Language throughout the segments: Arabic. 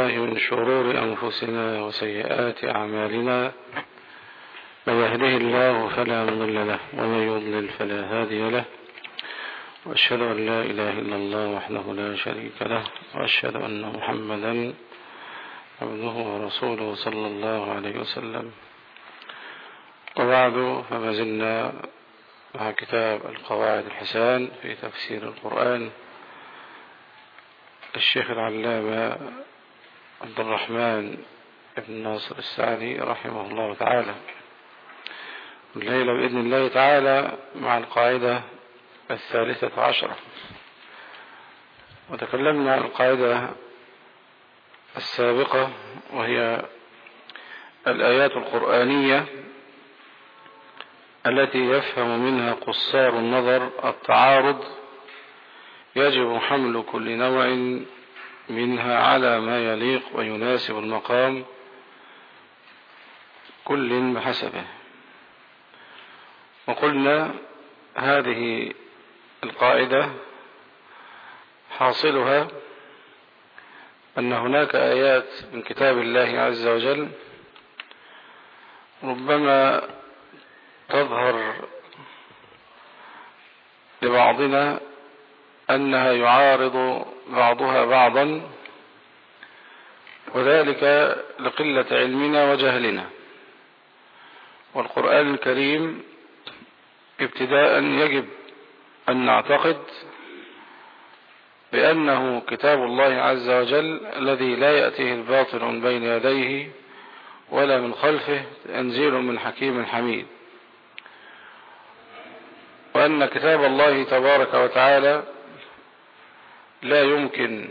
الله من شرور أنفسنا وسيئات أعمالنا من يهده الله فلا مضل له ومن يضلل فلا هادي له وأشهد أن لا إله إلا الله وحده لا شريك له وأشهد أن محمدا عبده ورسوله صلى الله عليه وسلم. وبعد فما زلنا مع كتاب القواعد الحسان في تفسير القرآن. الشيخ العلامة عبد الرحمن بن ناصر السعدي رحمه الله تعالى. الليلة بإذن الله تعالى مع القاعدة الثالثة عشرة. وتكلمنا عن القاعدة السابقة وهي الآيات القرآنية التي يفهم منها قصار النظر التعارض يجب حمل كل نوع منها على ما يليق ويناسب المقام كل بحسبه. وقلنا هذه القاعدة حاصلها أن هناك آيات من كتاب الله عز وجل ربما تظهر لبعضنا أنها يعارض بعضها بعضا وذلك لقلة علمنا وجهلنا. والقرآن الكريم ابتداء يجب أن نعتقد بأنه كتاب الله عز وجل الذي لا يأتيه الباطل من بين يديه ولا من خلفه تنزيل من حكيم حميد. وأن كتاب الله تبارك وتعالى لا يمكن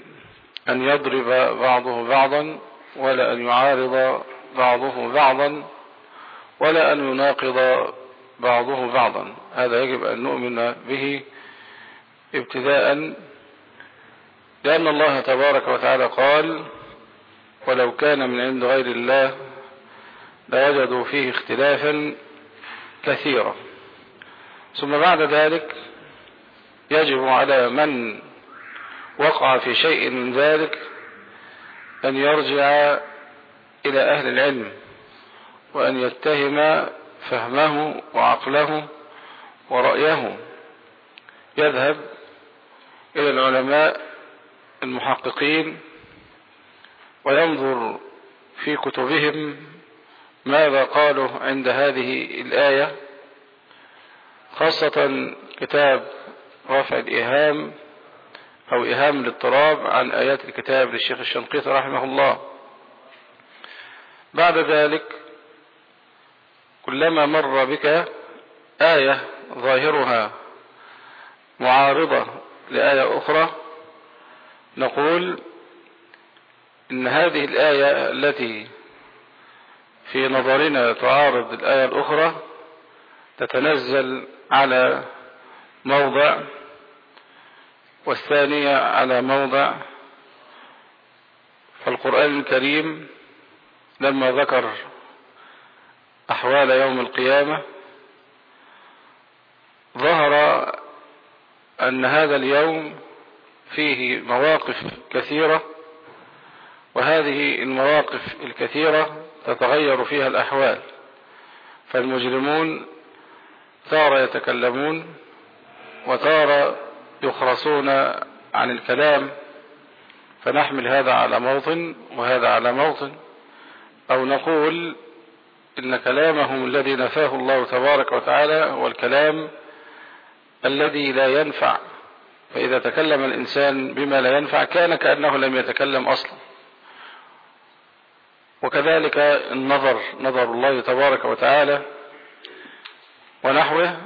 أن يضرب بعضه بعضا ولا أن يعارض بعضه بعضا ولا أن يناقض بعضه بعضا. هذا يجب أن نؤمن به ابتداء لأن الله تبارك وتعالى قال ولو كان من عند غير الله لوجدوا فيه اختلافا كثيرا ثم بعد ذلك يجب على من وقع في شيء من ذلك أن يرجع إلى أهل العلم وأن يتهم فهمه وعقله ورأيه. يذهب إلى العلماء المحققين وينظر في كتبهم ماذا قالوا عند هذه الآية خاصة كتاب رافع الإيهام أو إيهام الاضطراب عن آيات الكتاب للشيخ الشنقيطي رحمه الله. بعد ذلك كلما مر بك آية ظاهرها معارضة لآية أخرى نقول إن هذه الآية التي في نظرنا تعارض الآية الأخرى تتنزل على موضع والثانية على موضع فالقرآن الكريم لما ذكر أحوال يوم القيامة ظهر أن هذا اليوم فيه مواقف كثيرة وهذه المواقف الكثيرة تتغير فيها الأحوال. فالمجرمون تارة يتكلمون وتارة يخرصون عن الكلام فنحمل هذا على موطن وهذا على موطن أو نقول إن كلامهم الذي نفاه الله تبارك وتعالى هو الكلام الذي لا ينفع. فإذا تكلم الإنسان بما لا ينفع كان كأنه لم يتكلم أصلا. وكذلك النظر نظر الله تبارك وتعالى ونحوه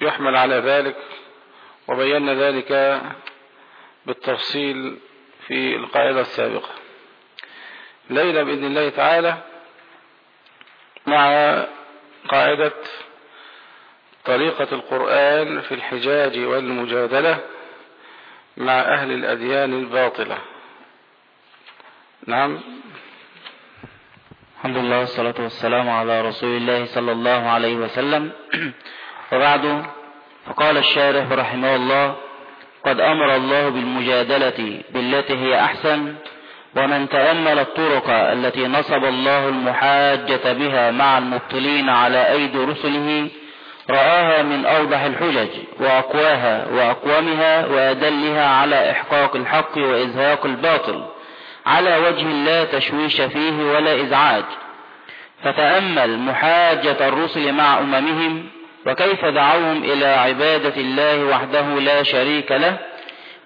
يحمل على ذلك وبينا ذلك بالتفصيل في القاعدة السابقة. ليلة بإذن الله تعالى مع قاعدة طريقة القرآن في الحجاج والمجادلة مع أهل الأديان الباطلة. نعم. الحمد لله والصلاة والسلام على رسول الله صلى الله عليه وسلم. وبعد فقال الشارح رحمه الله قد أمر الله بالمجادلة بالتي هي أحسن ومن تأمل الطرق التي نصب الله المحاجة بها مع المبطلين على أيدي رسله رآها من أوضح الحجج وأقواها وأقومها وأدلها على إحقاق الحق وإزهاق الباطل على وجه لا تشويش فيه ولا إزعاج. فتأمل محاجة الرسل مع أممهم وكيف دعوهم إلى عبادة الله وحده لا شريك له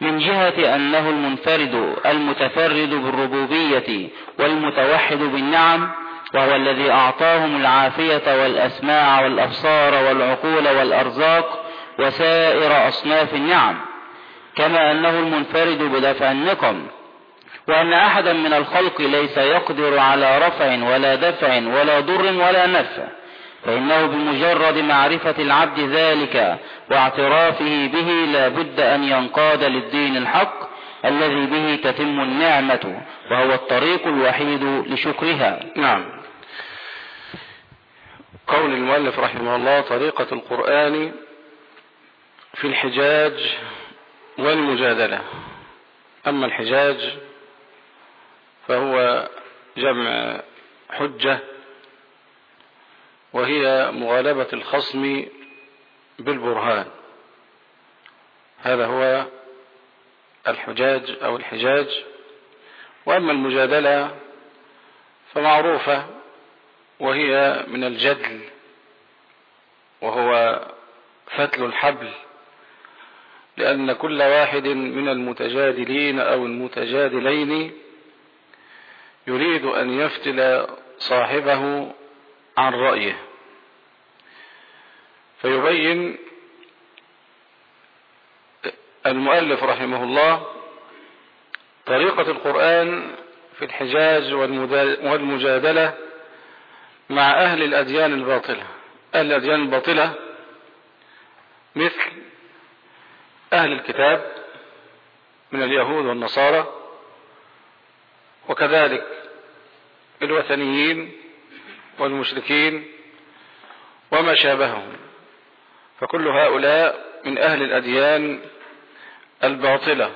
من جهة أنه المنفرد المتفرد بالربوبية والمتوحد بالنعم وهو الذي أعطاهم العافية والأسماع والأبصار والعقول والأرزاق وسائر أصناف النعم. كما أنه المنفرد بدفع النقم وأن أحدا من الخلق ليس يقدر على رفع ولا دفع ولا ضر ولا نفع. فإنه بمجرد معرفة العبد ذلك واعترافه به لا بد أن ينقاد للدين الحق الذي به تتم النعمة وهو الطريق الوحيد لشكرها. نعم. قول المؤلف رحمه الله طريقة القرآن في الحجاج والمجادلة. أما الحجاج فهو جمع حجة وهي مغالبة الخصم بالبرهان. هذا هو الحجاج أو الحجاج. وأما المجادلة فمعروفة وهي من الجدل وهو فتل الحبل. لأن كل واحد من المتجادلين أو المتجادلين يريد أن يفتل صاحبه عن رأيه. فيبين المؤلف رحمه الله طريقة القرآن في الحجاج والمجادلة مع أهل الأديان الباطلة. أهل الأديان الباطلة مثل أهل الكتاب من اليهود والنصارى وكذلك الوثنيين والمشركين وما شابههم. فكل هؤلاء من أهل الأديان الباطلة.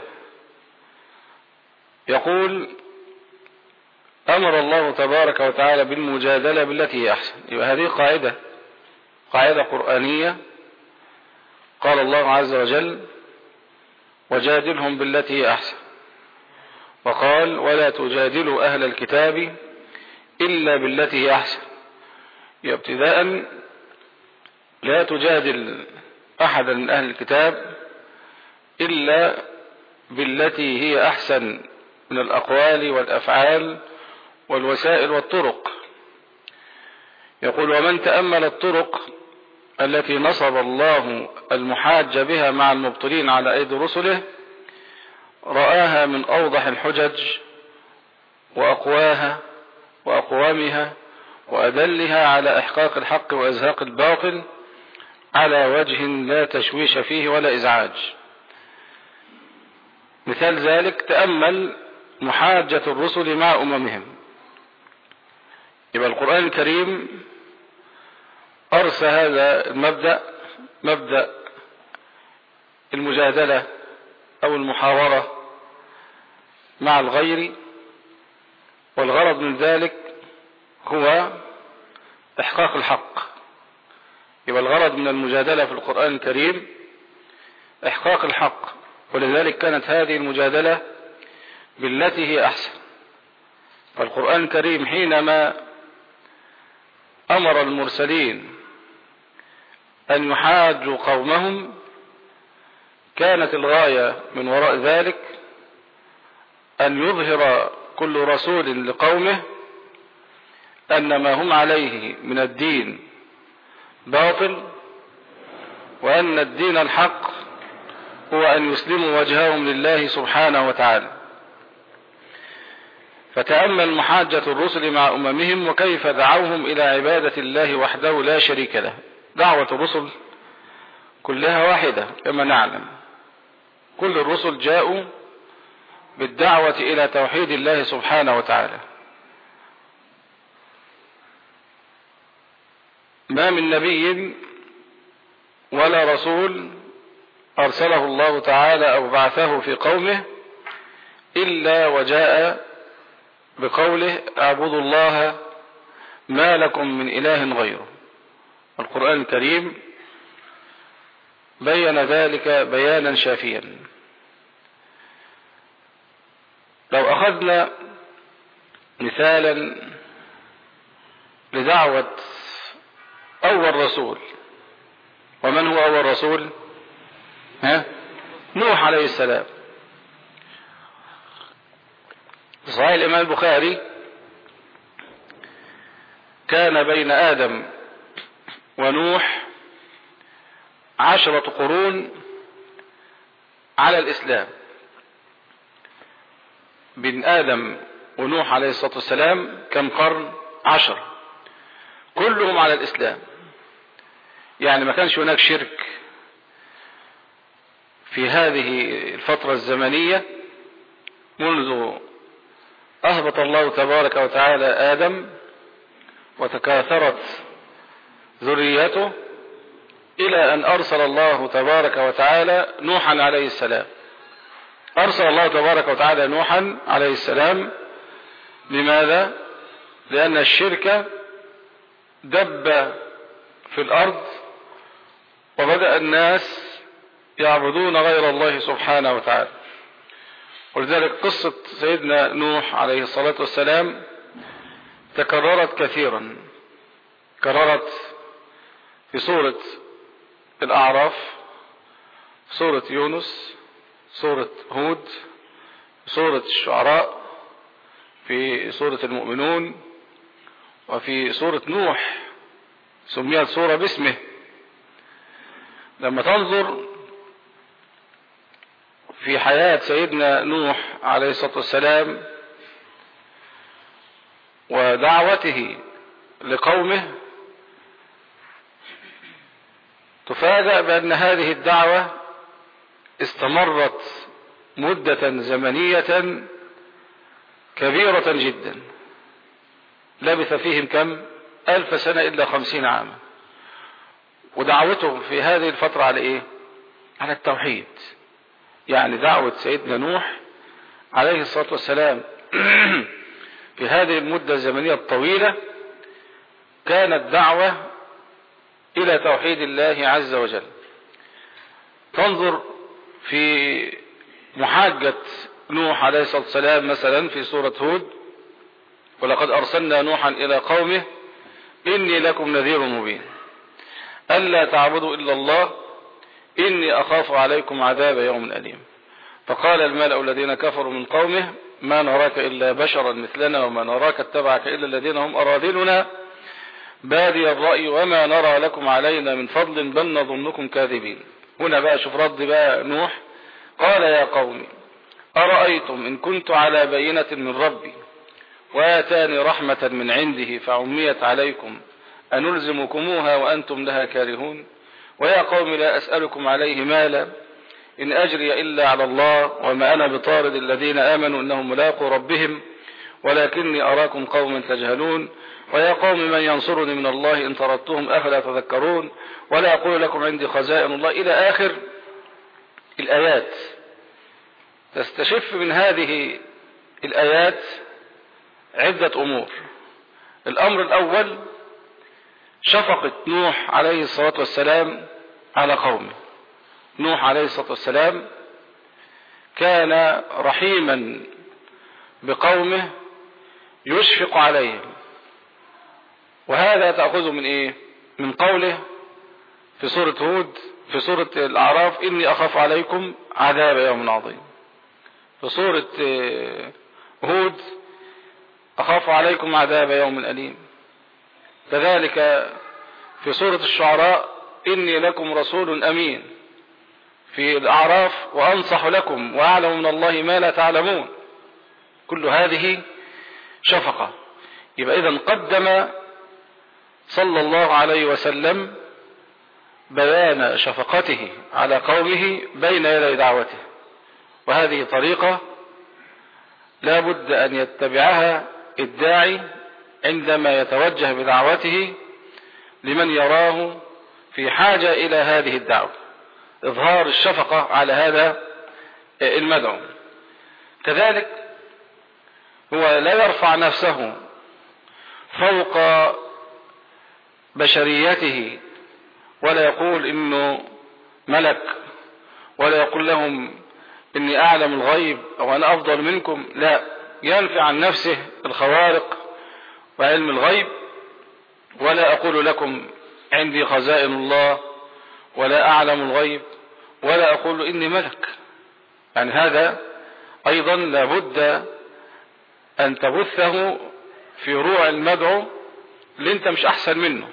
يقول أمر الله تبارك وتعالى بالمجادلة بالتي هي أحسن. يبقى هذه قاعدة قاعدة قرآنية. قال الله عز وجل وجادلهم بالتي هي أحسن. وقال ولا تجادلوا أهل الكتاب إلا بالتي هي أحسن. ابتداء لا تجادل أحدا من أهل الكتاب إلا بالتي هي أحسن من الأقوال والأفعال والوسائل والطرق. يقول ومن تأمل الطرق التي نصب الله المحاج بها مع المبطلين على أيدي رسله رآها من أوضح الحجج وأقواها وأقوامها وأدلها على إحقاق الحق وإزهاق الباطل على وجه لا تشويش فيه ولا إزعاج. مثال ذلك تأمل محاجة الرسل مع أممهم. يبقى القرآن الكريم أرسى هذا المبدأ مبدأ المجادلة أو المحاورة مع الغير والغرض من ذلك هو إحقاق الحق. يبقى الغرض من المجادلة في القرآن الكريم إحقاق الحق. ولذلك كانت هذه المجادلة بالتي هي أحسن. فالقرآن الكريم حينما أمر المرسلين أن يحاجوا قومهم كانت الغاية من وراء ذلك أن يظهر كل رسول لقومه أن ما هم عليه من الدين باطل وأن الدين الحق هو أن يسلموا وجههم لله سبحانه وتعالى. فتأمل محاجة الرسل مع أممهم وكيف دعوهم إلى عبادة الله وحده لا شريك له. دعوة الرسل كلها واحدة كما نعلم. كل الرسل جاءوا بالدعوة إلى توحيد الله سبحانه وتعالى. ما من نبي ولا رسول أرسله الله تعالى أو بعثه في قومه إلا وجاء بقوله اعبدوا الله ما لكم من إله غيره. القرآن الكريم بين ذلك بيانا شافيا. لو أخذنا مثالا لدعوة أول رسول ومن هو أول رسول ها؟ نوح عليه السلام. صحيح الإمام البخاري؟ كان بين آدم ونوح عشرة قرون على الإسلام. بين آدم ونوح عليه الصلاة والسلام كم قرن؟ عشر. كلهم على الإسلام. يعني ما كانش هناك شرك في هذه الفترة الزمنية منذ أهبط الله تبارك وتعالى آدم وتكاثرت ذريته إلى أن أرسل الله تبارك وتعالى نوحا عليه السلام أرسل الله تبارك وتعالى نوحا عليه السلام لماذا؟ لأن الشرك دب في الأرض وبدأ الناس يعبدون غير الله سبحانه وتعالى. ولذلك قصة سيدنا نوح عليه الصلاة والسلام تكررت كثيرا. كررت في سورة الأعراف سورة يونس سورة هود سورة الشعراء في سورة المؤمنون وفي سورة نوح سميت سورة باسمه. لما تنظر في حياة سيدنا نوح عليه الصلاة والسلام ودعوته لقومه تفاجأ بأن هذه الدعوة استمرت مدة زمنية كبيرة جدا. لبث فيهم كم؟ ألف سنة إلا خمسين عاما. ودعوتهم في هذه الفترة على إيه؟ على التوحيد. يعني دعوة سيدنا نوح عليه الصلاة والسلام. في هذه المدة الزمنية الطويلة كانت دعوة إلى توحيد الله عز وجل. تنظر في محاجة نوح عليه الصلاة والسلام مثلا في سورة هود. ولقد أرسلنا نوحا إلى قومه إني لكم نذير مبين. ألا تعبدوا إلا الله إني أخاف عليكم عذاب يوم أليم. فقال الملأ الذين كفروا من قومه ما نراك إلا بشرا مثلنا وما نراك اتبعك إلا الذين هم أراذلنا. بادي الرأي وما نرى لكم علينا من فضل بل نظنكم كاذبين. هنا بقى شوف رد بقى نوح. قال يا قوم أرأيتم إن كنت على بينة من ربي وآتاني رحمة من عنده فعميت عليكم. أنلزمكموها وأنتم لها كارهون؟ ويا قوم لا أسألكم عليه مالا إن أجري إلا على الله وما أنا بطارد الذين آمنوا إنهم ملاقوا ربهم ولكني أراكم قوما تجهلون. ويا قوم من ينصرني من الله إن طردتهم أفلا تذكرون؟ ولا أقول لكم عندي خزائن الله. إلى آخر الآيات. تستشف من هذه الآيات عدة أمور. الأمر الأول شفقة نوح عليه الصلاة والسلام على قومه. نوح عليه الصلاة والسلام كان رحيما بقومه يشفق عليهم. وهذا تأخذه من إيه؟ من قوله في سورة هود في سورة الأعراف إني أخاف عليكم عذاب يوم عظيم. في سورة هود أخاف عليكم عذاب يوم أليم. كذلك في سورة الشعراء إني لكم رسول أمين. في الأعراف وأنصح لكم وأعلم من الله ما لا تعلمون. كل هذه شفقة. يبقى إذا قدم صلى الله عليه وسلم بيان شفقته على قومه بين يدي دعوته. وهذه طريقة لا بد أن يتبعها الداعي عندما يتوجه بدعوته لمن يراه في حاجة إلى هذه الدعوة. إظهار الشفقة على هذا المدعو. كذلك هو لا يرفع نفسه فوق بشريته ولا يقول إنه ملك ولا يقول لهم إني أعلم الغيب أو أنا أفضل منكم. لا ينفي عن نفسه الخوارق وعلم الغيب ولا أقول لكم عندي خزائن الله ولا أعلم الغيب ولا أقول إني ملك. يعني هذا أيضا لابد أن تبثه في روع المدعو اللي أنت مش أحسن منه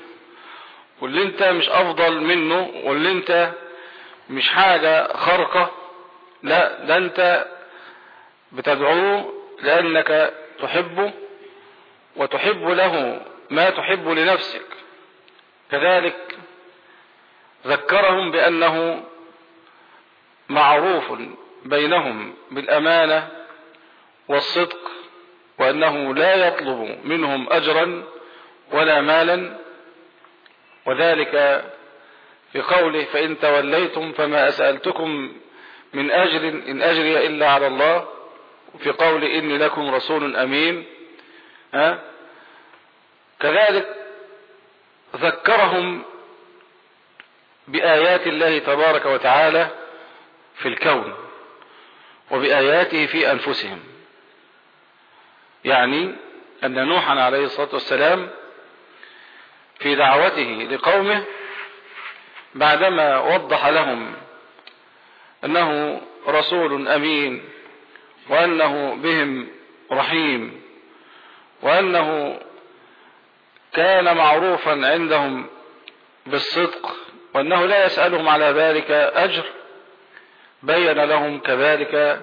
واللي أنت مش أفضل منه واللي أنت مش حاجة خارقة. لا ده أنت بتدعوه لأنك تحبه. وتحب له ما تحب لنفسك. كذلك ذكرهم بأنه معروف بينهم بالأمانة والصدق وأنه لا يطلب منهم اجرا ولا مالا. وذلك في قوله فإن توليتم فما أسألتكم من أجر إن أجري إلا على الله. وفي قول إني لكم رسول أمين. كذلك ذكرهم بآيات الله تبارك وتعالى في الكون وبآياته في أنفسهم. يعني أن نوحا عليه الصلاة والسلام في دعوته لقومه بعدما وضح لهم أنه رسول أمين وأنه بهم رحيم وأنه كان معروفا عندهم بالصدق وأنه لا يسألهم على ذلك أجر. بين لهم كذلك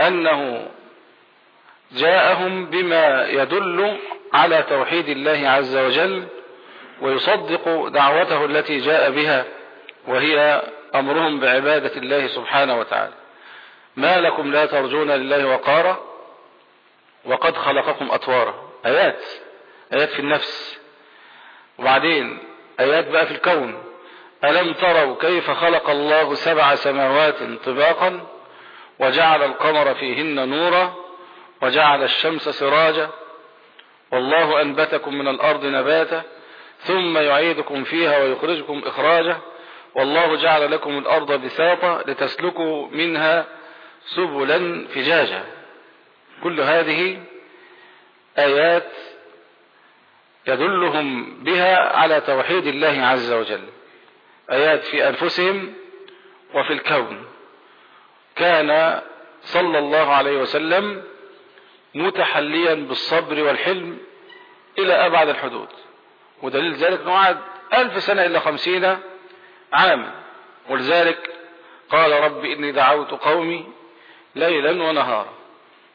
أنه جاءهم بما يدل على توحيد الله عز وجل ويصدق دعوته التي جاء بها وهي أمرهم بعبادة الله سبحانه وتعالى. ما لكم لا ترجون لله وقارا؟ وقد خلقكم أطوارا. آيات. آيات في النفس. وبعدين آيات بقى في الكون. ألم تروا كيف خلق الله سبع سماوات طباقا وجعل القمر فيهن نورا وجعل الشمس سراجا؟ والله أنبتكم من الأرض نباتا ثم يعيدكم فيها ويخرجكم إخراجا. والله جعل لكم الأرض بساطة لتسلكوا منها سبلا فجاجا. كل هذه آيات يدلهم بها على توحيد الله عز وجل. آيات في أنفسهم وفي الكون. كان صلى الله عليه وسلم متحليا بالصبر والحلم إلى أبعد الحدود. ودليل ذلك قعد ألف سنة إلا خمسين عاما. ولذلك قال رب إني دعوت قومي ليلا ونهارا.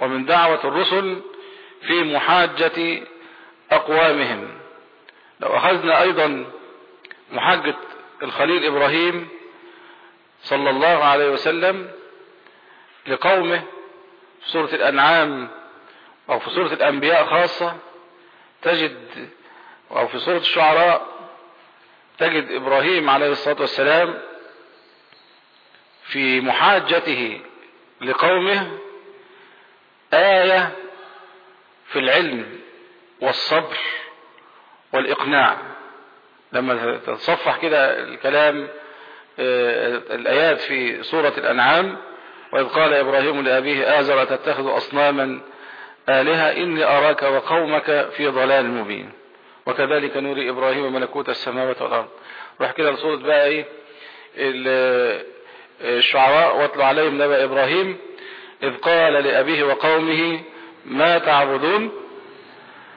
ومن دعوة الرسل في محاجة أقوامهم. لو أخذنا أيضا محاجة الخليل إبراهيم صلى الله عليه وسلم لقومه في سورة الأنعام أو في سورة الأنبياء خاصة تجد أو في سورة الشعراء تجد إبراهيم عليه الصلاة والسلام في محاجته لقومه آية في العلم والصبر والإقناع. لما تتصفح كده الكلام الآيات في سورة الأنعام وإذ قال إبراهيم لأبيه آزر تتخذ أصناما آلهة؟ إني أراك وقومك في ضلال مبين. وكذلك نوري إبراهيم ملكوت السماوات والأرض. روح كده لصورة بقى إيه؟ الشعراء واتلو عليهم نبأ إبراهيم. إذ قال لأبيه وقومه ما تعبدون؟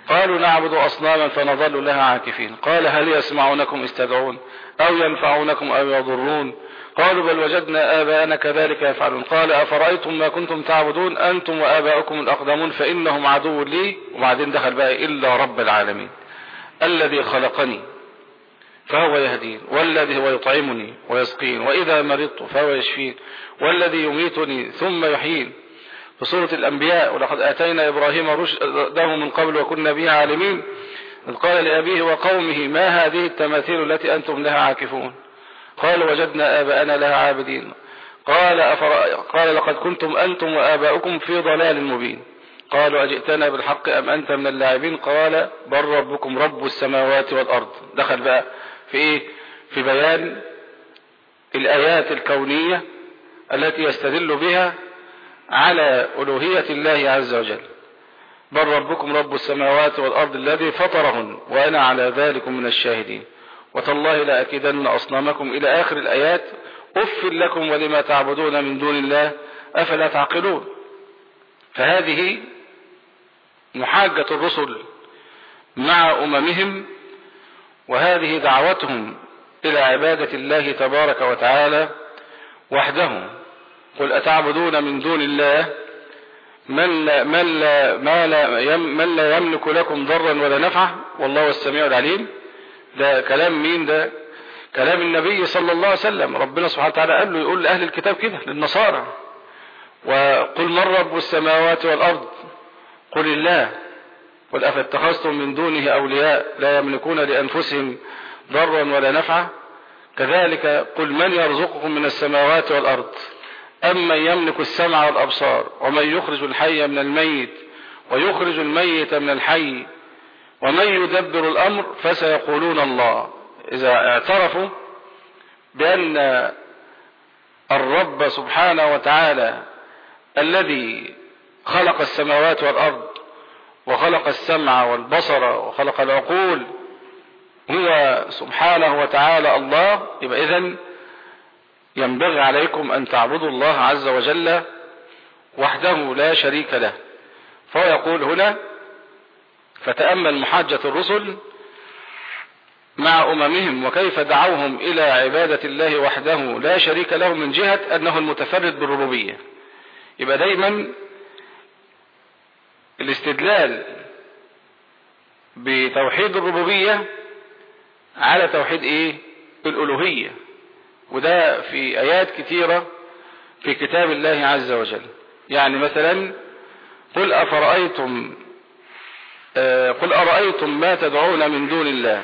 قالوا نعبد أصناما فنظل لها عاكفين. قال هل يسمعونكم استدعون أو ينفعونكم أو يضرون؟ قالوا بل وجدنا آباءنا كذلك يفعلون. قال أفرأيتم ما كنتم تعبدون؟ أنتم وآباؤكم الأقدمون فإنهم عدو لي وبعدين دخل بقى إلا رب العالمين. الذي خلقني. فهو يهدين والذي هو يطعمني ويسقين وإذا مرضت فهو يشفين والذي يميتني ثم يحيين. في سورة الأنبياء ولقد آتينا إبراهيم رشده من قبل وكنا به عالمين. إذ قال لأبيه وقومه ما هذه التماثيل التي أنتم لها عاكفون؟ قال وجدنا آباءنا لها عابدين. قال. قال لقد كنتم أنتم وآباؤكم في ضلال مبين. قالوا أجئتنا بالحق أم أنت من اللاعبين؟ قال بل ربكم رب السماوات والأرض. دخل بقى في إيه في بيان الآيات الكونية التي يستدل بها على ألوهية الله عز وجل. بل ربكم رب السماوات والأرض الذي فطرهن وأنا على ذلك من الشاهدين. وتالله لأكيدن أصنامكم إلى آخر الآيات. أف لكم ولما تعبدون من دون الله أفلا تعقلون؟ فهذه محاجة الرسل مع أممهم وهذه دعوتهم إلى عبادة الله تبارك وتعالى وحده. قل أتعبدون من دون الله؟ من لا, من لا, ما لا, من لا يملك لكم ضرا ولا نفعا والله السميع العليم. ده كلام مين ده؟ كلام النبي صلى الله عليه وسلم. ربنا سبحانه وتعالى قال له يقول لأهل الكتاب كده للنصارى. وقل من رب السماوات والأرض؟ قل الله. قل أفاتخذتم من دونه أولياء لا يملكون لأنفسهم ضرا ولا نفعا. كذلك قل من يرزقكم من السماوات والأرض؟ أمن يملك السمع والأبصار؟ ومن يخرج الحي من الميت؟ ويخرج الميت من الحي؟ ومن يدبر الأمر فسيقولون الله. إذا اعترفوا بأن الرب سبحانه وتعالى الذي خلق السماوات والأرض وخلق السمع والبصر وخلق العقول. هو سبحانه وتعالى الله. يبقى إذن ينبغي عليكم أن تعبدوا الله عز وجل وحده لا شريك له. فهو يقول هنا فتأمل محاجة الرسل مع أممهم وكيف دعوهم إلى عبادة الله وحده لا شريك له من جهة أنه المتفرد بالربوبية. يبقى دايما الاستدلال بتوحيد الربوبية على توحيد إيه؟ الألوهية. وده في آيات كثيرة في كتاب الله عز وجل. يعني مثلا قل أفرأيتم آه قل أرأيتم ما تدعون من دون الله؟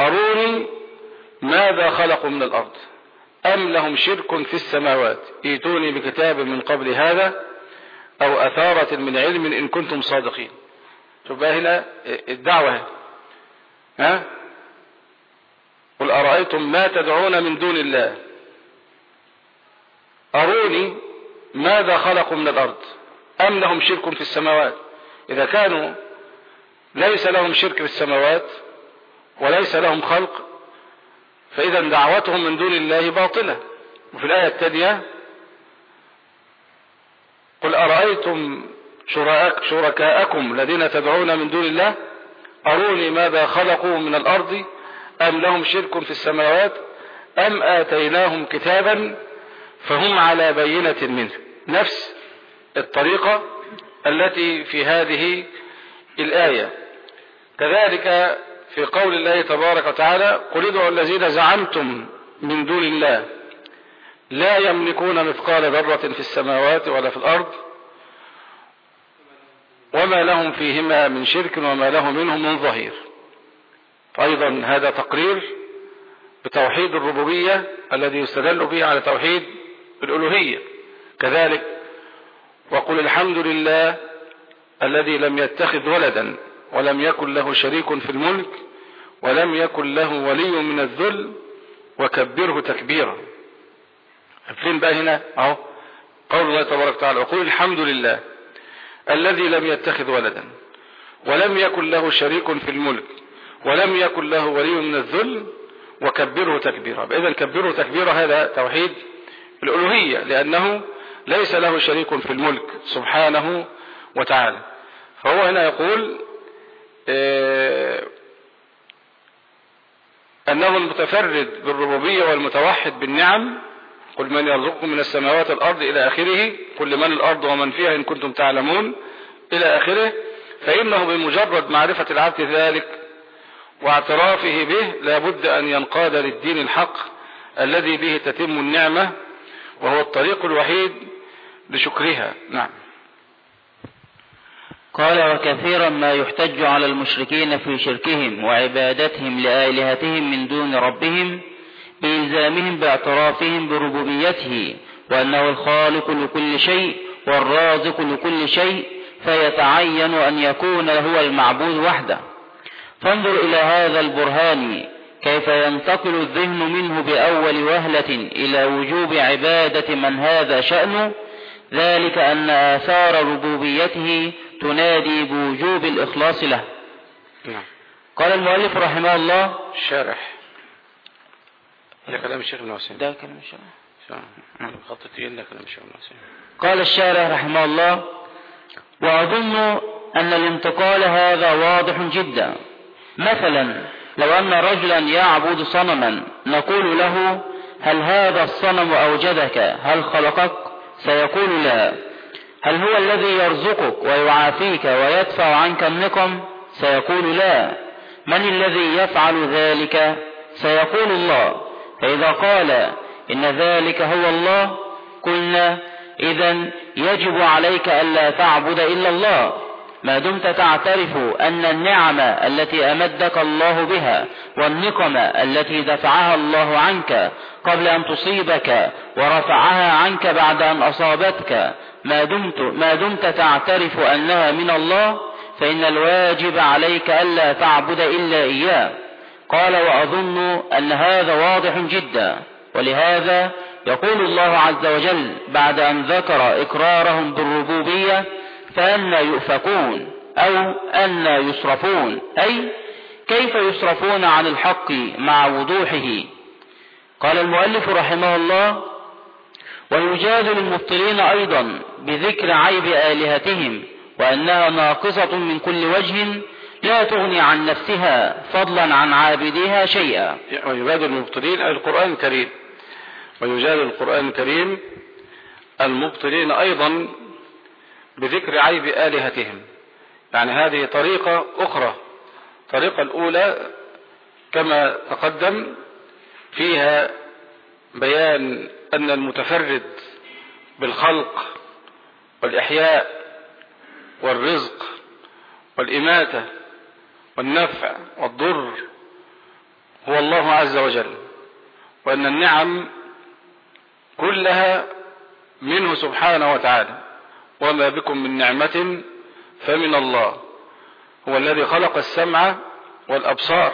أروني ماذا خلقوا من الأرض؟ أم لهم شرك في السماوات؟ ايتوني بكتاب من قبل هذا؟ أو أثارة من علم إن كنتم صادقين. شوف بقى هنا الدعوة ها؟ قل أرأيتم ما تدعون من دون الله؟ أروني ماذا خلقوا من الأرض؟ أم لهم شرك في السماوات؟ إذا كانوا ليس لهم شرك في السماوات وليس لهم خلق فإذا دعوتهم من دون الله باطلة. وفي الآية الثانية قل أرأيتم شركاءكم الذين تدعون من دون الله؟ أروني ماذا خلقوا من الأرض؟ أم لهم شرك في السماوات؟ أم آتيناهم كتابا فهم على بينة منه؟ نفس الطريقة التي في هذه الآية. كذلك في قول الله تبارك وتعالى قل ادعوا الذين زعمتم من دون الله لا يملكون مثقال ذرة في السماوات ولا في الأرض وما لهم فيهما من شرك وما له منهم من ظهير. أيضا هذا تقرير بتوحيد الربوبية الذي يستدل به على توحيد الألوهية. كذلك وقل الحمد لله الذي لم يتخذ ولدا ولم يكن له شريك في الملك ولم يكن له ولي من الذل وكبره تكبيرا. فين بقى هنا؟ أهو. قول الله تبارك وتعالى وقل الحمد لله الذي لم يتخذ ولدا ولم يكن له شريك في الملك ولم يكن له ولي من الذل وكبره تكبيرا. إذا كبره تكبيرا هذا توحيد الألوهية لأنه ليس له شريك في الملك سبحانه وتعالى. فهو هنا يقول آه، أنه المتفرد بالربوبية والمتوحد بالنعم قل من يرزقكم من السماوات والأرض إلى آخره قل من الأرض ومن فيها إن كنتم تعلمون إلى آخره فإنه بمجرد معرفة العبد ذلك واعترافه به لابد أن ينقاد للدين الحق الذي به تتم النعمة وهو الطريق الوحيد لشكرها. نعم. قال وكثيرا ما يحتج على المشركين في شركهم وعبادتهم لآلهتهم من دون ربهم بإلزامهم باعترافهم بربوبيته وأنه الخالق لكل شيء والرازق لكل شيء فيتعين أن يكون هو المعبود وحده. فانظر إلى هذا البرهان كيف ينتقل الذهن منه بأول وهلة إلى وجوب عبادة من هذا شأنه ذلك أن آثار ربوبيته تنادي بوجوب الإخلاص له. نعم. قال المؤلف رحمه الله الشارح ده كلام الشيخ ابن حسين ده كلام الشيخ. نعم خط تقيل ده كلام الشيخ ابن حسين قال الشارح رحمه الله وأظن أن الانتقال هذا واضح جدا. مثلا لو أن رجلا يعبد صنما نقول له هل هذا الصنم أوجدك؟ هل خلقك؟ سيقول لا. هل هو الذي يرزقك ويعافيك ويدفع عنك النقم؟ سيقول لا. من الذي يفعل ذلك؟ سيقول الله. فإذا قال إن ذلك هو الله قلنا إذا يجب عليك ألا تعبد إلا الله. ما دمت تعترف أن النعم التي أمدك الله بها والنقم التي دفعها الله عنك قبل أن تصيبك ورفعها عنك بعد أن أصابتك ما دمت, ما دمت تعترف أنها من الله فإن الواجب عليك ألا تعبد إلا إياه. قال وأظن أن هذا واضح جدا ولهذا يقول الله عز وجل بعد أن ذكر إقرارهم بالربوبية فأنا يؤفكون أو أنا يصرفون أي كيف يصرفون عن الحق مع وضوحه؟ قال المؤلف رحمه الله ويجادل المبطلين أيضا بذكر عيب آلهتهم وأنها ناقصة من كل وجه لا تغني عن نفسها فضلا عن عابدها شيئا. ويجادل المبطلين القرآن الكريم. ويجادل القرآن الكريم المبطلين أيضا بذكر عيب آلهتهم. يعني هذه طريقة أخرى. الطريقة الأولى كما تقدم فيها بيان أن المتفرد بالخلق والإحياء والرزق والإماتة والنفع والضر هو الله عز وجل وأن النعم كلها منه سبحانه وتعالى وما بكم من نعمة فمن الله هو الذي خلق السمع والأبصار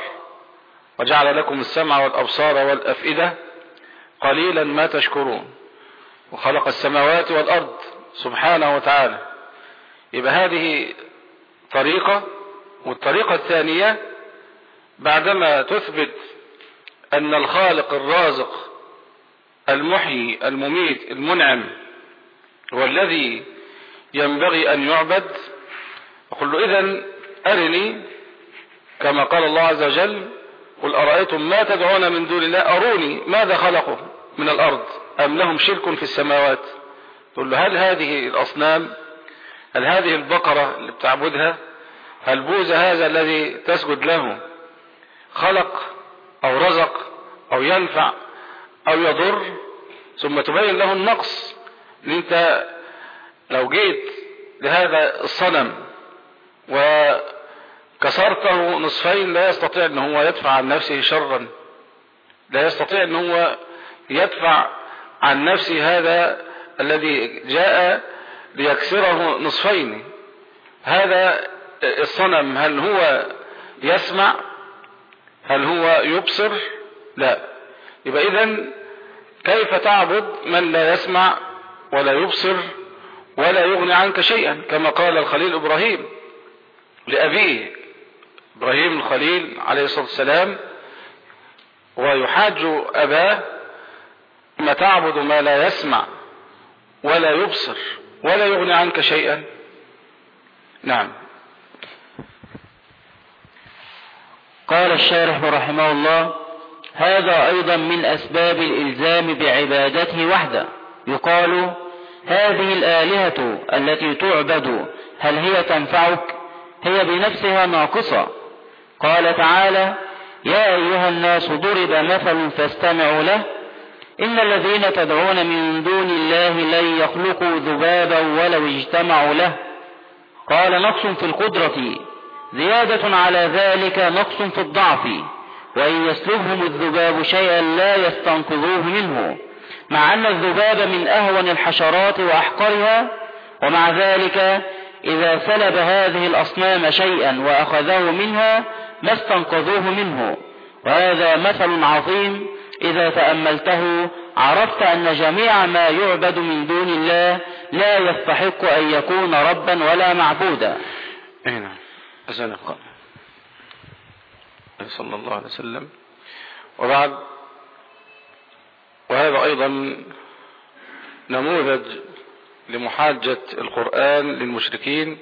وجعل لكم السمع والأبصار والأفئدة قليلا ما تشكرون وخلق السماوات والأرض سبحانه وتعالى. يبقى هذه طريقة والطريقة الثانية بعدما تثبت أن الخالق الرازق المحيي المميت المنعم هو الذي ينبغي أن يعبد أقول له إذن أرني كما قال الله عز وجل قل أرأيتم ما تدعون من دون الله؟ أروني ماذا خلقوا من الأرض؟ أم لهم شرك في السماوات؟ تقول له هل هذه الأصنام هل هذه البقرة اللي بتعبدها هل بوز هذا الذي تسجد له خلق أو رزق أو ينفع أو يضر ثم تبين له النقص. أنت لو جيت لهذا الصنم وكسرته نصفين لا يستطيع أن هو يدفع عن نفسه شرا. لا يستطيع أن هو يدفع عن نفسه هذا الذي جاء ليكسره نصفين. هذا الصنم هل هو يسمع؟ هل هو يبصر؟ لا. يبقى اذا كيف تعبد من لا يسمع ولا يبصر ولا يغني عنك شيئا؟ كما قال الخليل إبراهيم لأبيه. إبراهيم الخليل عليه الصلاة والسلام. ويحاج أباه ما تعبد ما لا يسمع ولا يبصر ولا يغني عنك شيئا. نعم. قال الشارح رحمه الله هذا أيضا من أسباب الإلزام بعبادته وحده. يقال هذه الآلهة التي تعبد هل هي تنفعك؟ هي بنفسها ناقصة. قال تعالى يا أيها الناس ضرب مثل فاستمعوا له إن الذين تدعون من دون الله لن يخلقوا ذبابا ولو اجتمعوا له. قال نقص في القدرة زيادة على ذلك نقص في الضعف وإن يسلبهم الذباب شيئا لا يستنقذوه منه مع أن الذباب من أهون الحشرات وأحقرها ومع ذلك إذا سلب هذه الأصنام شيئا وأخذه منها ما استنقذوه منه. وهذا مثل عظيم إذا تأملته عرفت أن جميع ما يعبد من دون الله لا يستحق أن يكون ربا ولا معبودا. هنا أسأل صلى الله عليه وسلم. وبعد. وهذا أيضا نموذج لمحاجة القرآن للمشركين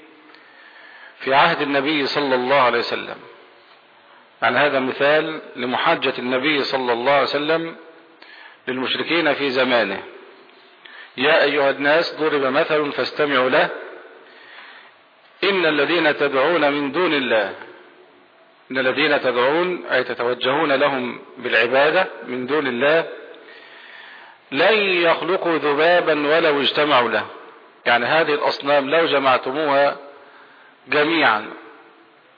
في عهد النبي صلى الله عليه وسلم. يعني هذا مثال لمحاجة النبي صلى الله عليه وسلم للمشركين في زمانه. يا أيها الناس ضرب مثل فاستمعوا له إن الذين تدعون من دون الله إن الذين تدعون أي تتوجهون لهم بالعبادة من دون الله لن يخلقوا ذبابا ولو اجتمعوا له. يعني هذه الأصنام لو جمعتموها جميعا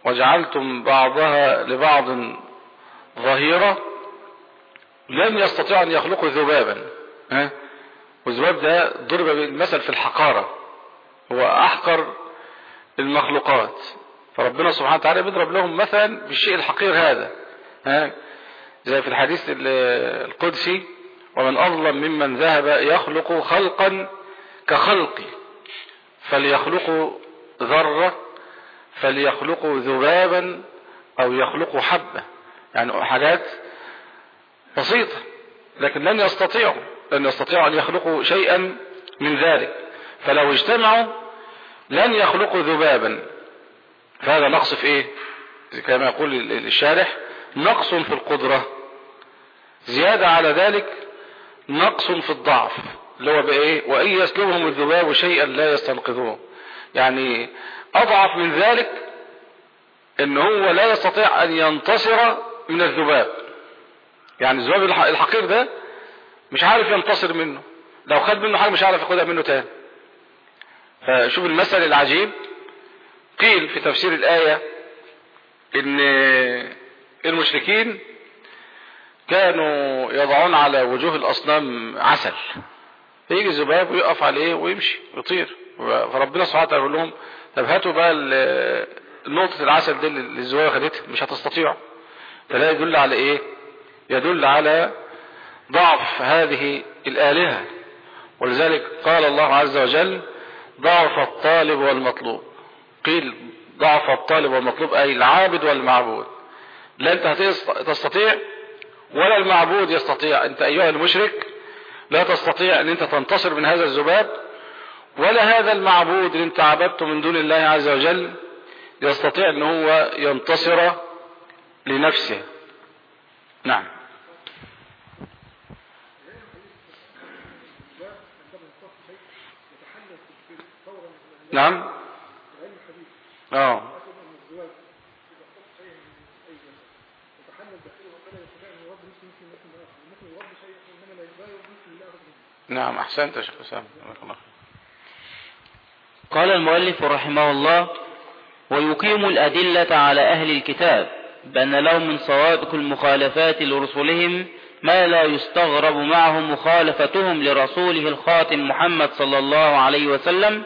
وجعلتم بعضها لبعض ظهيرة لن يستطيع أن يخلقوا ذبابا. ها؟ والذباب ده ضرب بالمثل في الحقارة هو أحقر المخلوقات. فربنا سبحانه وتعالى بيضرب لهم مثلا بالشيء الحقير هذا. ها؟ زي في الحديث القدسي ومن أظلم ممن ذهب يخلق خلقا كخلقي فليخلقوا ذرة فليخلقوا ذبابا أو يخلقوا حبة. يعني حاجات بسيطة لكن لن يستطيعوا لن يستطيعوا أن يخلقوا شيئا من ذلك. فلو اجتمعوا لن يخلقوا ذبابا. فهذا نقص في إيه؟ كما يقول الشارح نقص في القدرة. زيادة على ذلك نقص في الضعف. اللي هو بإيه؟ وإن يسلبهم الذباب شيئا لا يستنقذوه. يعني أضعف من ذلك إن هو لا يستطيع أن ينتصر من الذباب. يعني الذباب الحقير ده مش عارف ينتصر منه. لو خد منه حاجة مش عارف ياخدها منه تاني. فشوف المثل العجيب. قيل في تفسير الآية إن المشركين كانوا يضعون على وجوه الأصنام عسل. فيجي الذباب ويقف عليه ويمشي يطير. فربنا سبحانه وتعالى يقول لهم طب هاتوا بقى نقطة العسل دي اللي الزوايا خدتها مش هتستطيعوا. فلا يدل على إيه؟ يدل على ضعف هذه الآلهة. ولذلك قال الله عز وجل ضعف الطالب والمطلوب. قيل ضعف الطالب والمطلوب أي العابد والمعبود. لا أنت تستطيع ولا المعبود يستطيع. أنت أيها المشرك لا تستطيع أن أنت تنتصر من هذا الذباب ولا هذا المعبود اللي أنت عبدته من دون الله عز وجل يستطيع أن هو ينتصر لنفسه. نعم. نعم. آه. نعم أحسنت يا شيخ أسامة. قال المؤلف رحمه الله ويقيم الأدلة على أهل الكتاب بأن لهم من صوابق المخالفات لرسلهم ما لا يستغرب معه مخالفتهم لرسوله الخاتم محمد صلى الله عليه وسلم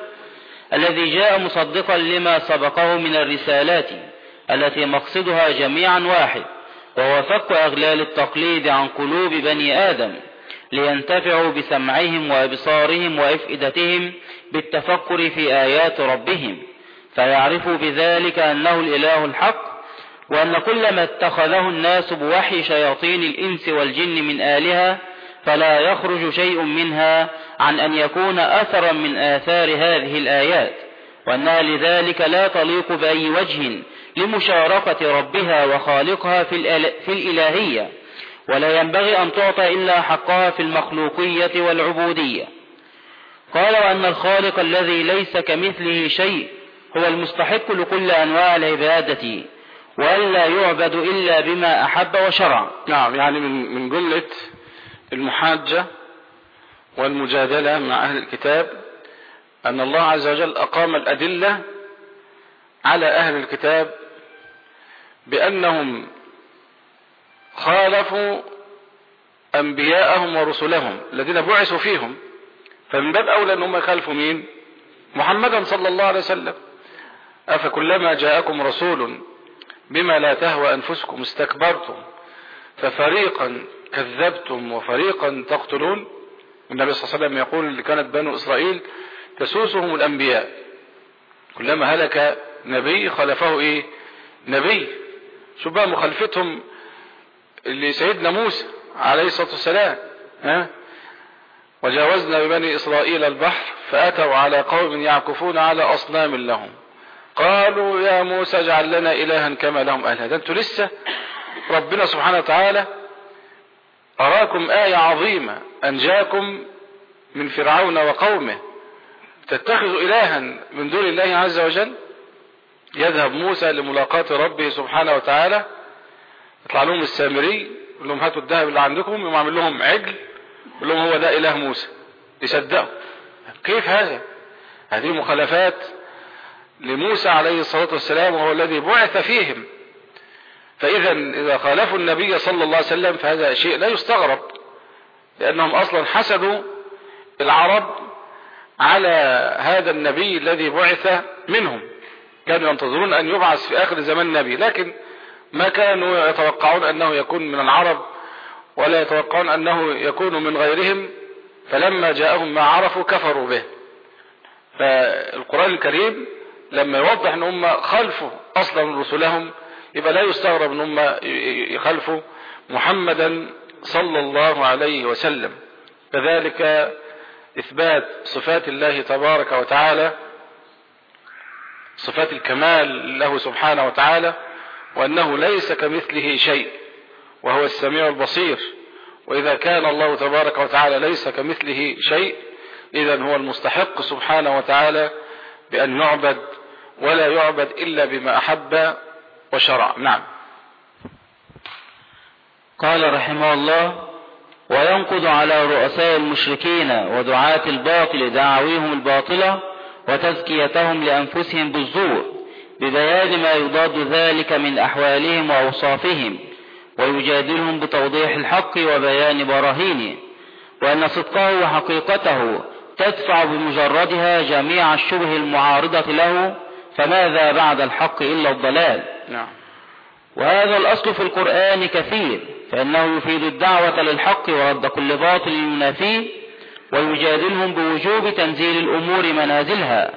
الذي جاء مصدقا لما سبقه من الرسالات التي مقصدها جميعا واحد وهو فك أغلال التقليد عن قلوب بني آدم لينتفعوا بسمعهم وأبصارهم وإفئدتهم بالتفكر في آيات ربهم فيعرفوا بذلك أنه الإله الحق وأن كل ما اتخذه الناس بوحي شياطين الإنس والجن من آلهة فلا يخرج شيء منها عن أن يكون أثرا من آثار هذه الآيات وأنها لذلك لا تليق بأي وجه لمشاركة ربها وخالقها في الإلهية. ولا ينبغي أن تعطى إلا حقها في المخلوقية والعبودية. قال وأن الخالق الذي ليس كمثله شيء هو المستحق لكل أنواع العبادة وألا يعبد إلا بما أحب وشرع. نعم يعني من من جملة المحاجة والمجادلة مع أهل الكتاب أن الله عز وجل أقام الأدلة على أهل الكتاب بأنهم خالفوا أنبياءهم ورسلهم الذين بعثوا فيهم. فمن باب أولى أنهم يخالفوا مين؟ محمدا صلى الله عليه وسلم. أفكلما جاءكم رسول بما لا تهوى أنفسكم استكبرتم. ففريقا كذبتم وفريقا تقتلون. النبي صلى الله عليه وسلم يقول كانت بنو إسرائيل تسوسهم الأنبياء. كلما هلك نبي خلفه إيه؟ نبي. شو بقى مخالفتهم اللي سيدنا موسى عليه الصلاة والسلام ها؟ وجاوزنا ببني إسرائيل البحر فأتوا على قوم يعكفون على أصنام لهم. قالوا يا موسى اجعل لنا إلها كما لهم أهل ده أنتوا لسه ربنا سبحانه وتعالى أراكم آية عظيمة أنجاكم من فرعون وقومه. تتخذوا إلها من دون الله عز وجل؟ يذهب موسى لملاقاة ربه سبحانه وتعالى. يطلع لهم السامري يقول لهم هاتوا الذهب اللي عندكم يقوم عامل لهم عجل يقول لهم هو ده إله موسى. يصدقوا. كيف هذا؟ هذه مخالفات لموسى عليه الصلاة والسلام وهو الذي بعث فيهم. فإذا إذا خالفوا النبي صلى الله عليه وسلم فهذا شيء لا يستغرب لأنهم أصلا حسدوا العرب على هذا النبي الذي بعث منهم. كانوا ينتظرون أن يبعث في آخر زمان نبي لكن ما كانوا يتوقعون أنه يكون من العرب ولا يتوقعون أنه يكون من غيرهم فلما جاءهم ما عرفوا كفروا به. فالقرآن الكريم لما يوضح إن هم خلفوا أصلا رسلهم يبقى لا يستغرب إن هم يخلفوا محمدا صلى الله عليه وسلم. كذلك إثبات صفات الله تبارك وتعالى صفات الكمال له سبحانه وتعالى وأنه ليس كمثله شيء وهو السميع البصير. وإذا كان الله تبارك وتعالى ليس كمثله شيء اذا هو المستحق سبحانه وتعالى بأن يعبد ولا يعبد إلا بما أحب وشرع. نعم. قال رحمه الله وينقض على رؤساء المشركين ودعاة الباطل دعاويهم الباطلة وتزكيتهم لأنفسهم بالزور ببيان ما يضاد ذلك من أحوالهم وأوصافهم ويجادلهم بتوضيح الحق وبيان براهينه وأن صدقه وحقيقته تدفع بمجردها جميع الشبه المعارضة له فماذا بعد الحق إلا الضلال؟ نعم. وهذا الأصل في القرآن كثير فإنه يفيد الدعوة للحق ورد كل باطل ينافيه ويجادلهم بوجوب تنزيل الأمور منازلها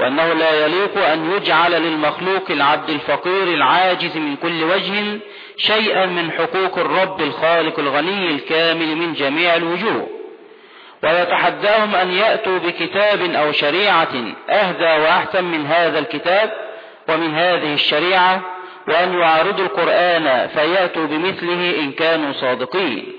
وأنه لا يليق أن يجعل للمخلوق العبد الفقير العاجز من كل وجه شيئا من حقوق الرب الخالق الغني الكامل من جميع الوجوه. ويتحداهم أن يأتوا بكتاب أو شريعة أهدى وأحسن من هذا الكتاب ومن هذه الشريعة وأن يعارضوا القرآن فيأتوا بمثله إن كانوا صادقين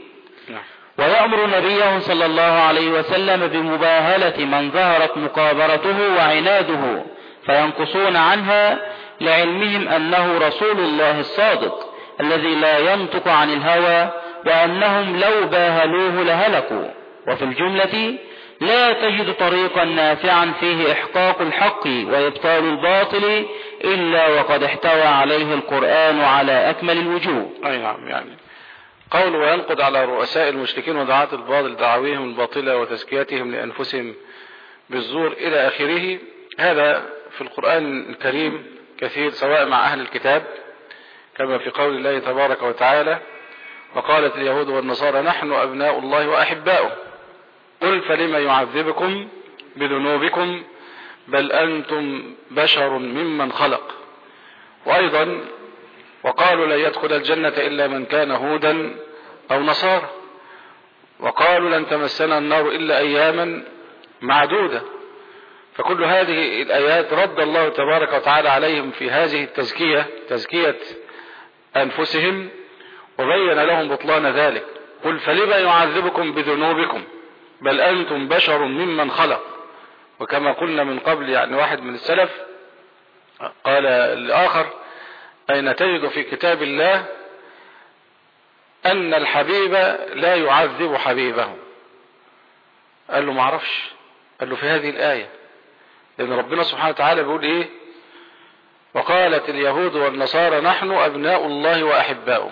نعم. ويأمر نبيه صلى الله عليه وسلم بمباهلة من ظهرت مقابرته وعناده فينقصون عنها لعلمهم أنه رسول الله الصادق الذي لا ينطق عن الهوى وأنهم لو باهلوه لهلكوا وفي الجملة لا تجد طريقا نافعا فيه إحقاق الحق وإبطال الباطل إلا وقد احتوى عليه القرآن على أكمل الوجوه. أي نعم يعني قول وينقض على رؤساء المشركين ودعاة الباطل دعاويهم الباطلة وتزكيتهم لأنفسهم بالزور إلى آخره. هذا في القرآن الكريم كثير سواء مع أهل الكتاب كما في قول الله تبارك وتعالى وقالت اليهود والنصارى نحن أبناء الله وأحباؤه. قل فلم يعذبكم بذنوبكم بل أنتم بشر ممن خلق. وأيضا وقالوا لن يدخل الجنة إلا من كان هودا أو نصارى. وقالوا لن تمسنا النار إلا أياما معدودة. فكل هذه الآيات رد الله تبارك وتعالى عليهم في هذه التزكية تزكية أنفسهم وبين لهم بطلان ذلك. قل فلما يعذبكم بذنوبكم؟ بل أنتم بشر ممن خلق. وكما قلنا من قبل يعني واحد من السلف قال الآخر أين تجد في كتاب الله أن الحبيب لا يعذب حبيبه؟ قال له ما عرفش قال له في هذه الآية. لأن ربنا سبحانه وتعالى بيقول إيه؟ وقالت اليهود والنصارى نحن أبناء الله وأحباؤه.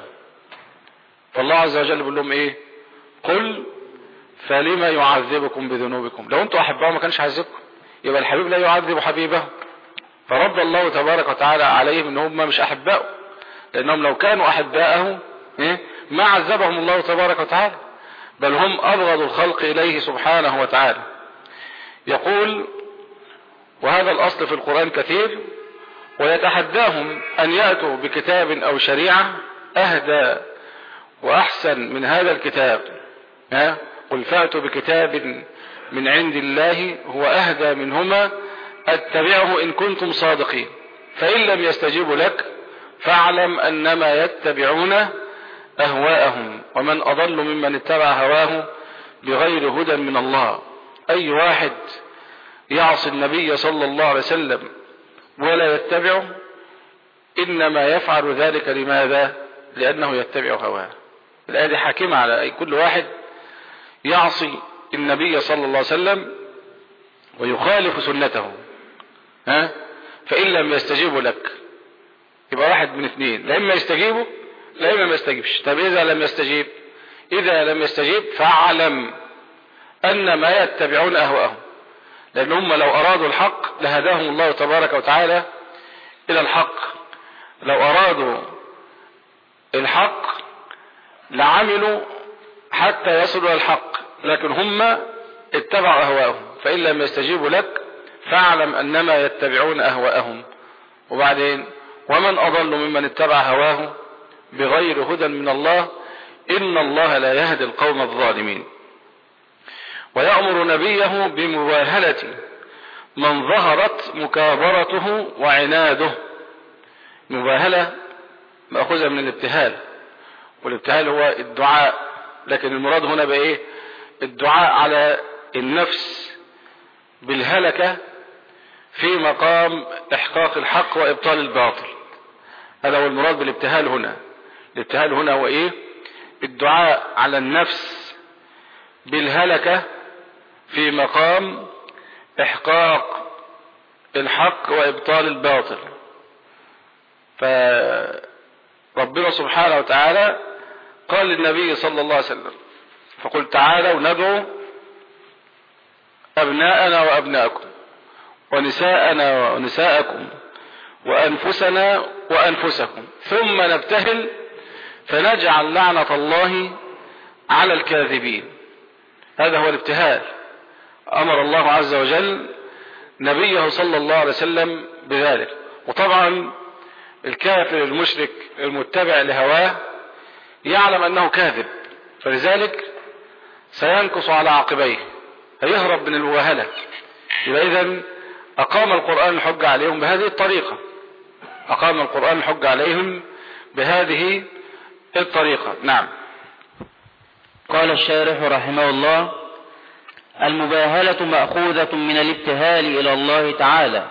فالله عز وجل بيقول لهم إيه؟ قل فلما يعذبكم بذنوبكم؟ لو أنتم أحباؤه ما كانش عذبكم يبقى الحبيب لا يعذب حبيبه. فرد الله تبارك وتعالى عليهم إن هم مش احباؤه لأنهم لو كانوا احباءه إيه؟ ما عذبهم الله تبارك وتعالى بل هم أبغض الخلق إليه سبحانه وتعالى. يقول وهذا الأصل في القرآن كثير ويتحداهم أن يأتوا بكتاب أو شريعة أهدى وأحسن من هذا الكتاب. ها؟ قل فأتوا بكتاب من عند الله هو أهدى منهما أتبعه إن كنتم صادقين. فإن لم يستجيبوا لك فاعلم أنما يتبعون أهواءهم ومن أضل ممن اتبع هواه بغير هدى من الله. أي واحد يعصي النبي صلى الله عليه وسلم ولا يتبعه إنما يفعل ذلك لماذا؟ لأنه يتبع هواه. الآية دي حاكمة على أي كل واحد يعصي النبي صلى الله عليه وسلم ويخالف سنته. ها؟ فإن لم يستجيبوا لك. يبقى واحد من اثنين. لا إما يستجيبوا لا إما ما يستجيبش. طب إذا لم يستجيب؟ إذا لم يستجيب فاعلم أن ما يتبعون أهواءهم. لأن هم لو أرادوا الحق لهداهم الله تبارك وتعالى إلى الحق. لو أرادوا الحق لعملوا حتى يصلوا الحق. لكن هم اتبعوا أهواءهم. فإن لم يستجيبوا لك فاعلم أنما يتبعون أهواءهم. وبعدين ومن أضل ممن اتبع هواه بغير هدى من الله إن الله لا يهدي القوم الظالمين. ويأمر نبيه بمباهلة من ظهرت مكابرته وعناده. مباهلة مأخوذة من الابتهال. والابتهال هو الدعاء. لكن المراد هنا بإيه؟ الدعاء على النفس بالهلكة في مقام إحقاق الحق وإبطال الباطل. هذا هو المراد بالابتهال هنا. الابتهال هنا هو إيه؟ الدعاء على النفس بالهلكة في مقام إحقاق الحق وإبطال الباطل. فربنا سبحانه وتعالى قال للنبي صلى الله عليه وسلم فقل تعالوا ندعو أبناءنا وأبناءكم ونساءنا ونساءكم وأنفسنا وأنفسكم ثم نبتهل فنجعل لعنة الله على الكاذبين. هذا هو الابتهال. أمر الله عز وجل نبيه صلى الله عليه وسلم بذلك. وطبعا الكافر المشرك المتبع لهواه يعلم أنه كاذب. فلذلك سينكص على عقبيه. هيهرب من المواهلة. يبقى إذن أقام القرآن الحج عليهم بهذه الطريقة. أقام القرآن الحج عليهم بهذه الطريقة. نعم. قال الشارح رحمه الله المباهلة مأخوذة من الابتهال إلى الله تعالى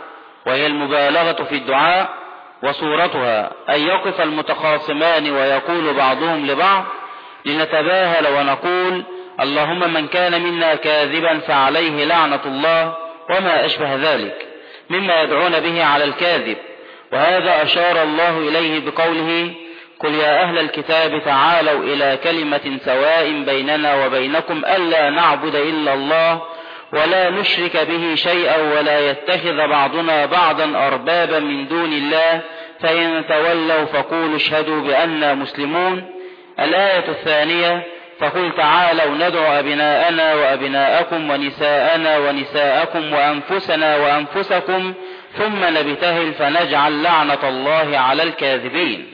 وهي المبالغة في الدعاء وصورتها أن يقف المتخاصمان ويقول بعضهم لبعض لنتباهل ونقول اللهم من كان منا كاذبا فعليه لعنة الله وما أشبه ذلك مما يدعون به على الكاذب. وهذا أشار الله إليه بقوله قل يا أهل الكتاب تعالوا إلى كلمة سواء بيننا وبينكم ألا نعبد إلا الله ولا نشرك به شيئا ولا يتخذ بعضنا بعضا أربابا من دون الله. فإن تولوا فقولوا اشهدوا بأننا مسلمون. الآية الثانية فقل تعالوا ندعو أبناءنا وأبناءكم ونساءنا ونساءكم وأنفسنا وأنفسكم ثم نبتهل فنجعل لعنة الله على الكاذبين.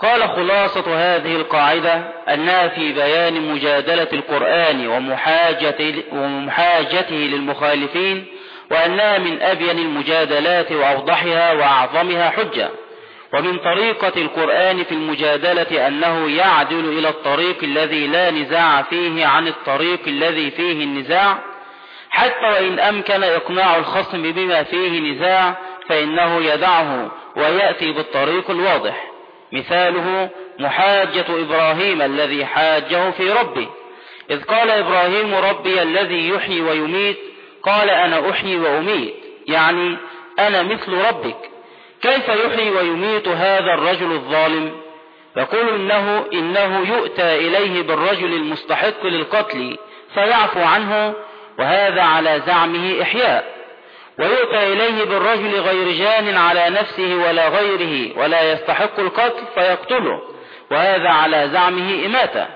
قال خلاصة هذه القاعدة أنها في بيان مجادلة القرآن ومحاجته للمخالفين وأنها من أبين المجادلات وأوضحها وأعظمها حجة. ومن طريقة القرآن في المجادلة أنه يعدل إلى الطريق الذي لا نزاع فيه عن الطريق الذي فيه النزاع حتى وإن أمكن إقناع الخصم بما فيه نزاع فإنه يدعه ويأتي بالطريق الواضح. مثاله محاجة إبراهيم الذي حاجة في ربه. إذ قال إبراهيم ربي الذي يحيي ويميت قال أنا أحيي وأميت يعني أنا مثل ربك. كيف يحيي ويميت هذا الرجل الظالم؟ يقول إنه, إنه يؤتى إليه بالرجل المستحق للقتل فيعفو عنه وهذا على زعمه إحياء. ويؤتى إليه بالرجل غير جان على نفسه ولا غيره ولا يستحق القتل فيقتله وهذا على زعمه إماتة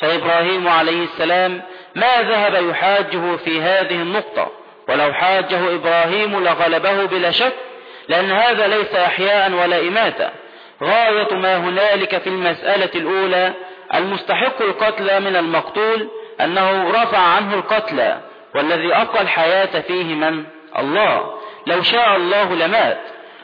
فإبراهيم عليه السلام ما ذهب يحاجه في هذه النقطة ولو حاجة إبراهيم لغلبه بلا شك لأن هذا ليس إحياء ولا إماتة. غاية ما هنالك في المسألة الأولى المستحق القتل من المقتول أنه رفع عنه القتل والذي أبقى الحياة فيه من؟ الله. لو شاء الله لمات.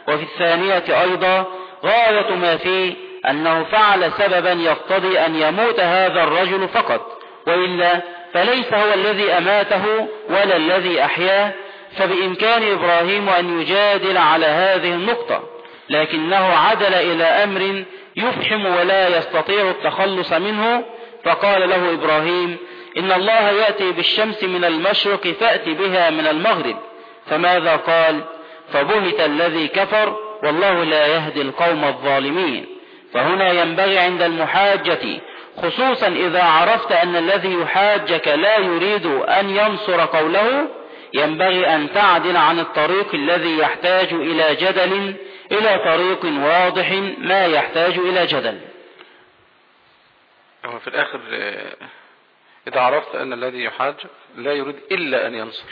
وفي الثانية أيضا غاية ما فيه أنه فعل سببا يقتضي أن يموت هذا الرجل فقط. وإلا فليس هو الذي أماته ولا الذي أحياه. فبإمكان إبراهيم أن يجادل على هذه النقطة لكنه عدل إلى أمر يفحم ولا يستطيع التخلص منه فقال له إبراهيم إن الله يأتي بالشمس من المشرق فأتي بها من المغرب. فماذا قال؟ فبهت الذي كفر والله لا يهدي القوم الظالمين. فهنا ينبغي عند المحاجة خصوصا إذا عرفت أن الذي يحاجك لا يريد أن ينصر قوله ينبغي أن تعدل عن الطريق الذي يحتاج إلى جدل إلى طريق واضح ما يحتاج إلى جدل. هو في الآخر إذا عرفت أن الذي يحاج لا يريد إلا أن ينصر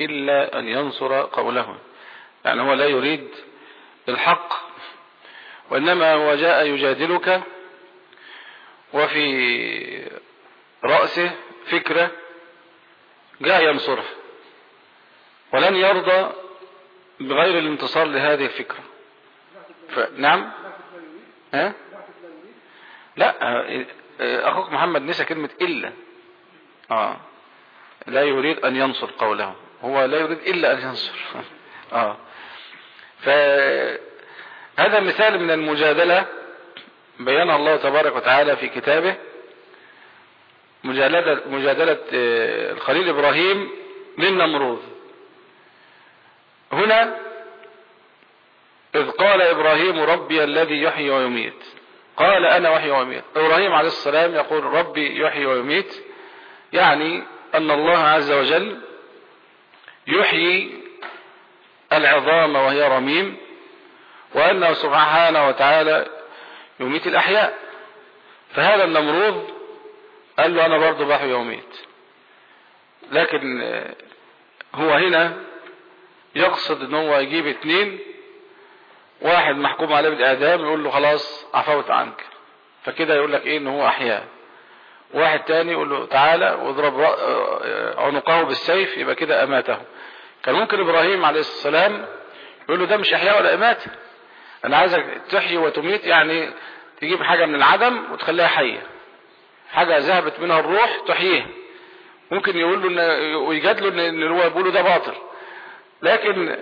إلا أن ينصر قوله. يعني هو لا يريد الحق وإنما هو جاء يجادلك وفي رأسه فكرة جاء ينصرها ولن يرضى بغير الانتصار لهذه الفكرة. نعم ها؟ لا أخوك محمد نسى كلمة إلا آه. لا يريد أن ينصر قوله هو لا يريد إلا أن ينصر آه. فهذا مثال من المجادلة بينها الله تبارك وتعالى في كتابه مجادلة, مجادلة آه، الخليل إبراهيم للنمروذ هنا إذ قال إبراهيم ربي الذي يحيي ويميت. قال أنا وحي ويميت. إبراهيم عليه السلام يقول ربي يحيي ويميت. يعني أن الله عز وجل يحيي العظام وهي رميم وأنه سبحانه وتعالى يميت الأحياء. فهذا النمروذ قال له أنا برضه بحي وميت لكن هو هنا يقصد إن هو يجيب اتنين واحد محكوم عليه بالإعدام يقول له خلاص عفوت عنك. فكده يقول لك إيه؟ ان هو أحياء. واحد تاني يقول له تعالى واضرب عنقه بالسيف يبقى كده أماته. كان ممكن إبراهيم عليه السلام يقول له ده مش أحياء ولا اماته أنا عايزك تحيي وتميت يعني تجيب حاجة من العدم وتخليها حية. حاجة ذهبت منها الروح تحييها. ممكن يقول له ويجادله ان هو بيقوله ده باطل. لكن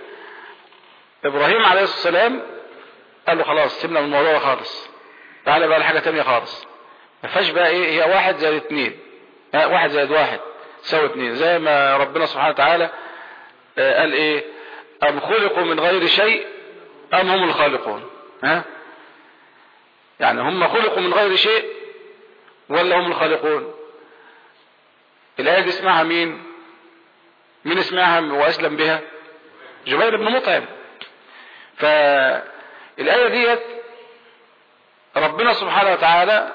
إبراهيم عليه السلام قال له خلاص سيبنا من الموضوع خالص. تعالى بقى لحاجة تانية خالص. ما فيهاش بقى إيه هي واحد زائد اتنين. واحد زائد واحد تساوي اتنين. زي ما ربنا سبحانه وتعالى آه، قال إيه أم خلقوا من غير شيء أم هم الخالقون. ها؟ يعني هم خلقوا من غير شيء ولا هم الخالقون. الآية دي اسمها مين؟ مين اسمها وأسلم بها؟ جبير بن مطعم. فالآية ديت ربنا سبحانه وتعالى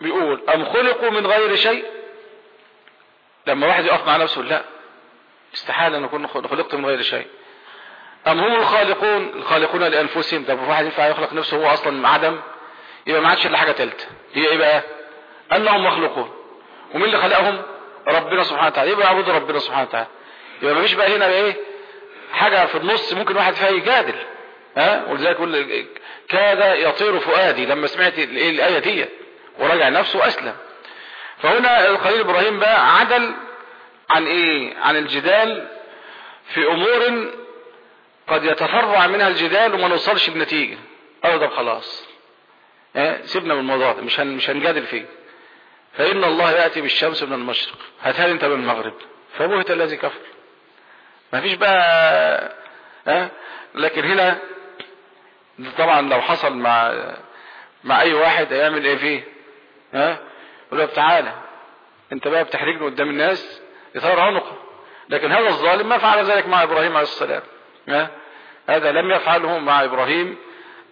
بيقول أم خلقوا من غير شيء؟ لما واحد يقف مع نفسه لا. استحالة أن أكون خلقت من غير شيء. أم هم الخالقون؟ الخالقون لأنفسهم. طب واحد ينفع يخلق نفسه هو أصلا عدم؟ يبقى ما عادش إلا حاجة ثالثه هي إيه بقى؟ أنهم مخلوقون. ومين اللي خلقهم؟ ربنا سبحانه وتعالى. يبقى يعبدوا ربنا سبحانه وتعالى. يبقى ما فيش بقى هنا إيه؟ حاجة في النص ممكن واحد فيها يجادل. ها؟ ولذلك يقول كاد يطير فؤادي. لما سمعت الإيه؟ دي. وراجع نفسه وأسلم. فهنا الخليل إبراهيم بقى عدل عن إيه؟ عن الجدال في أمور قد يتفرع منها الجدال وما نوصلش بنتيجة. ده خلاص. آه سيبنا من الموضوع ده. مش هنجادل فيه. فإن الله يأتي بالشمس من المشرق. هاتها أنت من المغرب. فبهت الذي كفر. ما فيش بقى آه لكن هنا طبعا لو حصل مع مع أي واحد هيعمل إيه فيه؟ ها؟ يقول له تعالى أنت بقى بتحرجني قدام الناس. يثار عنقه. لكن هذا الظالم ما فعل ذلك مع إبراهيم عليه السلام. ها؟ هذا لم يفعله مع إبراهيم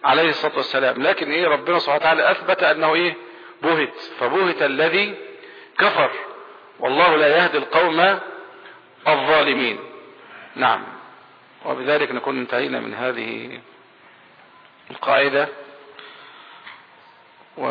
عليه الصلاة والسلام. لكن إيه؟ ربنا سبحانه وتعالى أثبت أنه إيه؟ بهت فبهت الذي كفر. والله لا يهدي القوم الظالمين. نعم. وبذلك نكون انتهينا من هذه القاعدة. و